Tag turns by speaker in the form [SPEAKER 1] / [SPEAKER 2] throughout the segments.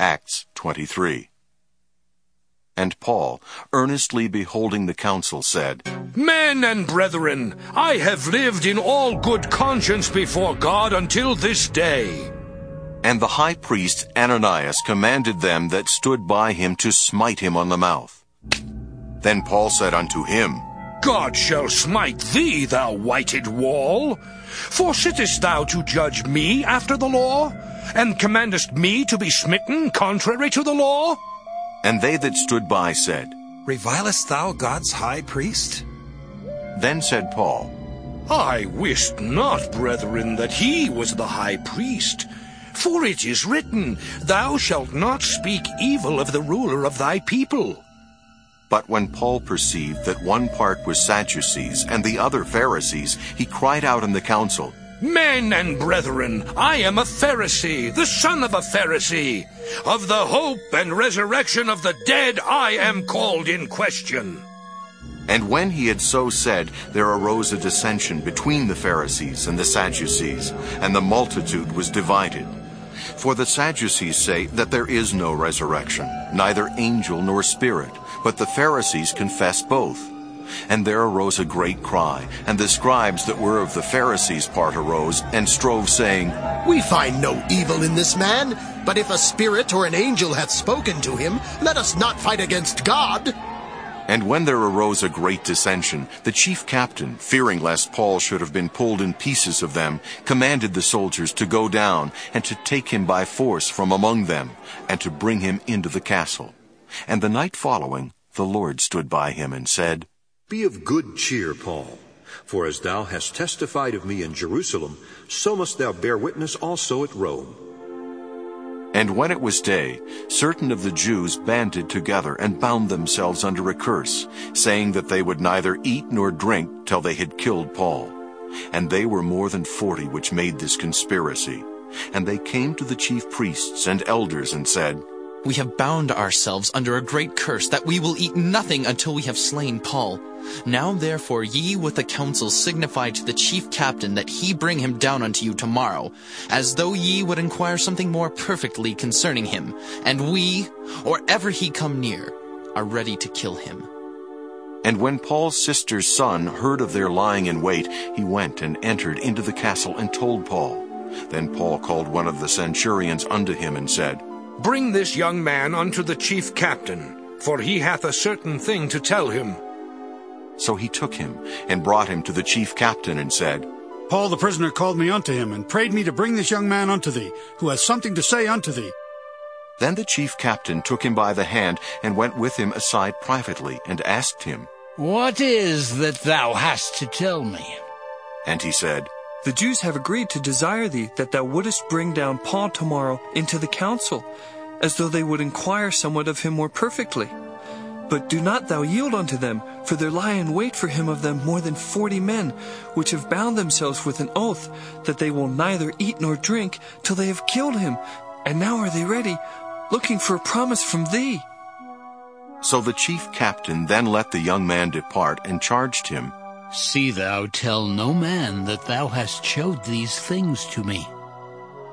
[SPEAKER 1] Acts 23. And Paul, earnestly beholding the council, said,
[SPEAKER 2] Men and brethren, I have lived in all good conscience before God until this day.
[SPEAKER 1] And the high priest Ananias commanded them that stood by him to smite him on the mouth. Then Paul said unto him,
[SPEAKER 2] God shall smite thee, thou whited wall. For sittest thou to judge me after the law, and commandest me to be smitten contrary to the law?
[SPEAKER 1] And they that stood by said,
[SPEAKER 3] Revilest thou God's high priest?
[SPEAKER 1] Then said Paul,
[SPEAKER 2] I wist not, brethren, that he was the high priest. For it is written, Thou shalt not speak evil of the ruler of thy people.
[SPEAKER 1] But when Paul perceived that one part was Sadducees and the other Pharisees, he cried out in the council,
[SPEAKER 2] Men and brethren, I am a Pharisee, the son of a Pharisee. Of the hope and resurrection of the dead I am called in question.
[SPEAKER 1] And when he had so said, there arose a dissension between the Pharisees and the Sadducees, and the multitude was divided. For the Sadducees say that there is no resurrection, neither angel nor spirit, but the Pharisees confess both. And there arose a great cry, and the scribes that were of the Pharisees' part arose, and strove, saying,
[SPEAKER 4] We find no evil in this man, but if a spirit or an angel hath spoken to him, let us not fight against God.
[SPEAKER 1] And when there arose a great dissension, the chief captain, fearing lest Paul should have been pulled in pieces of them, commanded the soldiers to go down, and to take him by force from among them, and to bring him into the castle. And the night following, the Lord stood by him and said,
[SPEAKER 5] Be of good cheer, Paul, for as thou hast testified of me in Jerusalem, so must thou bear witness also at Rome.
[SPEAKER 1] And when it was day, certain of the Jews banded together and bound themselves under a curse, saying that they would neither eat nor drink till they had killed Paul. And they were more than forty which made this conspiracy. And they came to the chief priests and elders and said,
[SPEAKER 6] we have bound ourselves under a great curse that we will eat nothing until we have slain Paul. Now therefore ye with the council signify to the chief captain that he bring him down unto you tomorrow, as though ye would inquire something more perfectly concerning him, and we, or ever he come near, are ready to kill him.
[SPEAKER 1] And when Paul's sister's son heard of their lying in wait, he went and entered into the castle and told Paul. Then Paul called one of the centurions unto him and said,
[SPEAKER 2] Bring this young man unto the chief captain, for he hath a certain thing to tell him.
[SPEAKER 1] So he took him, and brought him to the chief captain, and said,
[SPEAKER 7] Paul the prisoner called me unto him, and prayed me to bring this young man unto thee, who has something to say unto thee.
[SPEAKER 1] Then the chief captain took him by the hand, and went with him aside privately, and asked him,
[SPEAKER 8] What is that thou hast to tell me?
[SPEAKER 1] And he said,
[SPEAKER 9] the Jews have agreed to desire thee that thou wouldest bring down Paul tomorrow into the council, as though they would inquire somewhat of him more perfectly. But do not thou yield unto them, for there lie in wait for him of them more than forty men, which have bound themselves with an oath that they will neither eat nor drink till they have killed him. And now are they ready, looking for a promise from thee.
[SPEAKER 1] So the chief captain then let the young man depart, and charged him,
[SPEAKER 8] See thou tell no man that thou hast showed these things to me.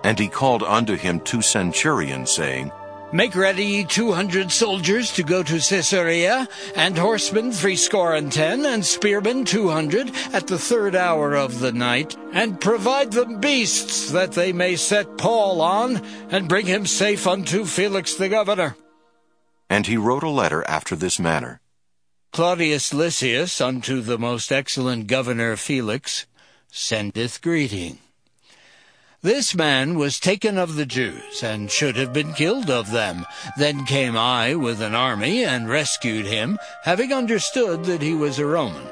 [SPEAKER 1] And he called unto him two centurions, saying,
[SPEAKER 8] Make ready two hundred soldiers to go to Caesarea, and horsemen threescore and ten, and spearmen two hundred, at the third hour of the night, and provide them beasts, that they may set Paul on, and bring him safe unto Felix the governor.
[SPEAKER 1] And he wrote a letter after this manner.
[SPEAKER 8] Claudius Lysias unto the most excellent governor Felix sendeth greeting. This man was taken of the Jews, and should have been killed of them. Then came I with an army, and rescued him, having understood that he was a Roman.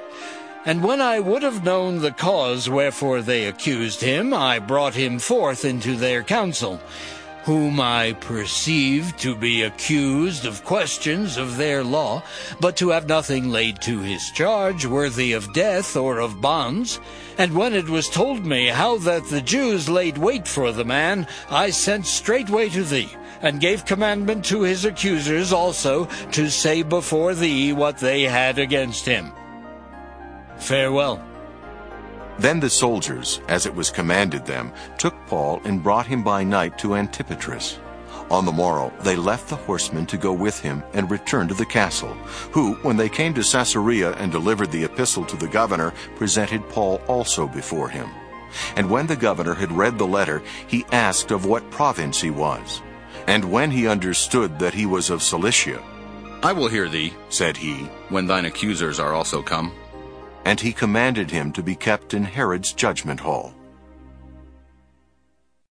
[SPEAKER 8] And when I would have known the cause wherefore they accused him, I brought him forth into their council whom I perceive to be accused of questions of their law, but to have nothing laid to his charge worthy of death or of bonds. And when it was told me how that the Jews laid wait for the man, I sent straightway to thee, and gave commandment to his accusers also to say before thee what they had against him. Farewell.
[SPEAKER 1] Then the soldiers, as it was commanded them, took Paul and brought him by night to Antipatris. On the morrow they left the horsemen to go with him and returned to the castle, who, when they came to Caesarea and delivered the epistle to the governor, presented Paul also before him. And when the governor had read the letter, he asked of what province he was. And when he understood that he was of Cilicia,
[SPEAKER 10] I will hear thee,
[SPEAKER 1] said he,
[SPEAKER 10] when thine accusers are also come.
[SPEAKER 1] And he commanded him to be kept in Herod's judgment hall.